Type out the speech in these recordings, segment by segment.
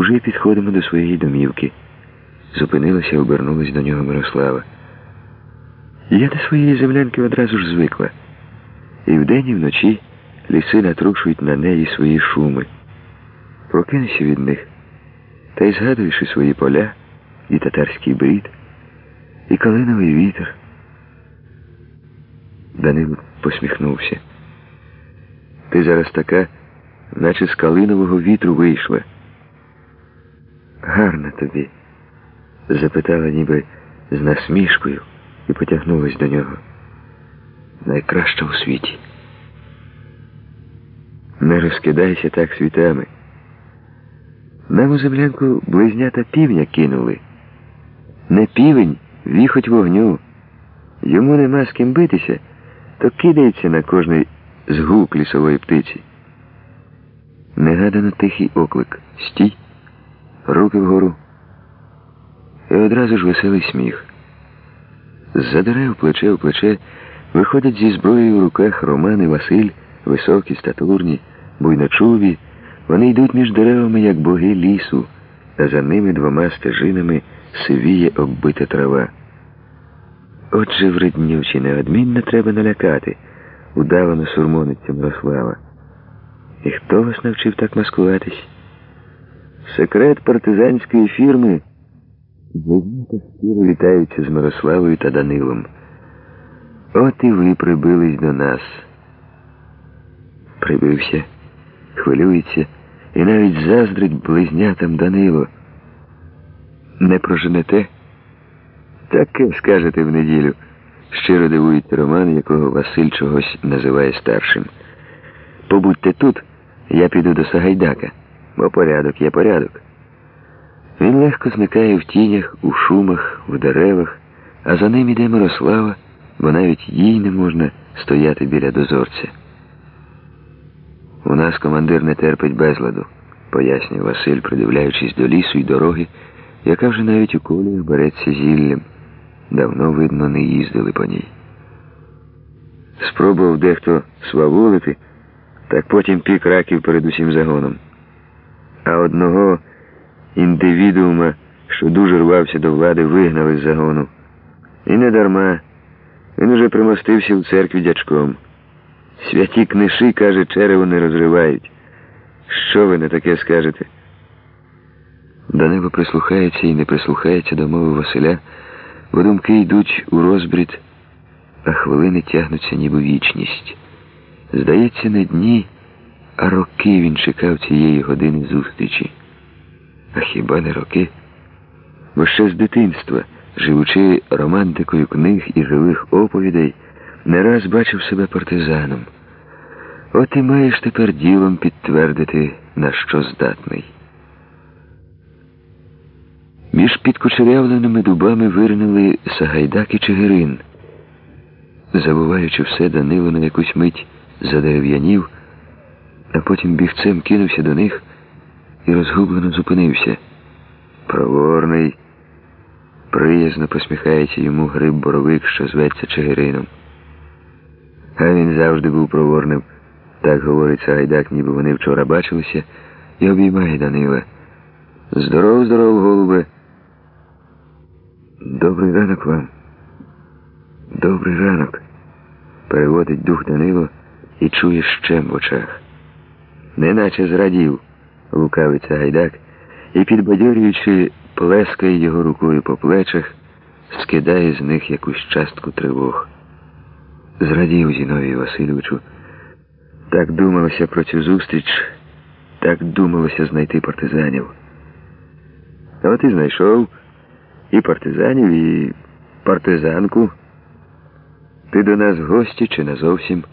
Уже підходимо до своєї домівки. Зупинилася, обернулась до нього Мирослава. Я до своєї землянки одразу ж звикла. І вдень, і вночі ліси натрушують на неї свої шуми. Прокинешся від них, та й згадуєш і свої поля, і татарський брід, і калиновий вітер. Данило посміхнувся. Ти зараз така, наче з калинового вітру вийшла. Гарна тобі, запитала ніби з насмішкою і потягнулась до нього. Найкраща у світі. Не розкидайся так світами. Нам у землянку близнята півня кинули. Не півень, віхоть вогню. Йому нема з ким битися, то кидається на кожний згук лісової птиці. Негадано тихий оклик. Стій, руки вгору. І одразу ж веселий сміх. З-за дерев плече в плече виходять зі зброєю в руках Роман і Василь, високі, статурні, буйночуві. Вони йдуть між деревами, як боги лісу, а за ними двома стежинами сивіє оббита трава. Отже, вреднючі, неодмінно треба налякати, удавано сурмониться Мирослава. І хто вас навчив так маскуватись? Секрет партизанської фірми. Та щиро вітаються з Мирославою та Данилом. От і ви прибились до нас. Прибився, хвилюється і навіть заздрить близнятам Данило. Не проженете? Таке скажете в неділю. Щиро дивується Роман, якого Василь чогось називає старшим. Побудьте тут, я піду до Сагайдака, бо порядок є порядок. Він легко зникає в тінях, у шумах, в деревах, а за ним іде Мирослава, бо навіть їй не можна стояти біля дозорця. У нас командир не терпить безладу, пояснює Василь, придивляючись до лісу й дороги, яка вже навіть у коліях береться зіллям. Давно, видно, не їздили по ній. Спробував дехто сваволити, так потім пік раків перед усім загоном. А одного індивідуума, що дуже рвався до влади, вигнали з загону. І не дарма. Він уже примостився в церкві дячком. Святі книші, каже, черево не розривають. Що ви не таке скажете? Данило прислухається і не прислухається до мови Василя, бо думки йдуть у розбрід, а хвилини тягнуться ніби вічність. Здається, не дні, роки він чекав цієї години зустрічі. А хіба не роки? Бо ще з дитинства, живучи романтикою книг і живих оповідей, не раз бачив себе партизаном. От і маєш тепер ділом підтвердити, на що здатний. Між підкучерявленими дубами вирнули Сагайдак і Чигирин. Забуваючи все, Данило на якусь мить задерев'янів, а потім бігцем кинувся до них і розгублено зупинився. Проворний, приязно посміхається йому гриб боровик, що зветься Чигирином. А він завжди був проворним. Так говорить Сагайдак, ніби вони вчора бачилися, і обіймає Данила. Здоров, здоров, голубе. Добрий ранок вам. Добрий ранок. Переводить дух Данило і чує щем в очах. Неначе зрадів, лукавиться гайдак, і, підбадьорюючи, плескає його рукою по плечах, скидає з них якусь частку тривог. Зрадів Зіновію Васильовичу. Так думалося про цю зустріч, так думалося знайти партизанів. А от і знайшов і партизанів, і партизанку. Ти до нас гості чи не зовсім?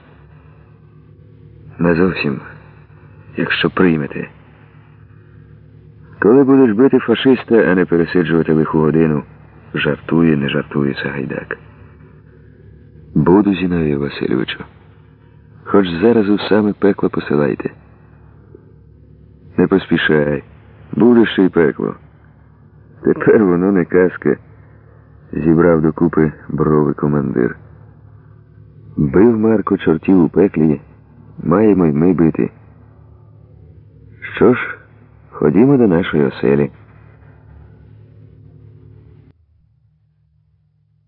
Якщо приймете. Коли будеш бити фашиста, а не пересиджувати лиху годину, жартує, не жартує Сагайдак. Буду, Зіновію Васильовичу. Хоч зараз у саме пекло посилайте. Не поспішай, буде ще й пекло. Тепер воно не казка, зібрав докупи брови командир. Бив Марко чортів у пеклі, маємо й ми бити. Що ж, Ходімо до нашої оселі.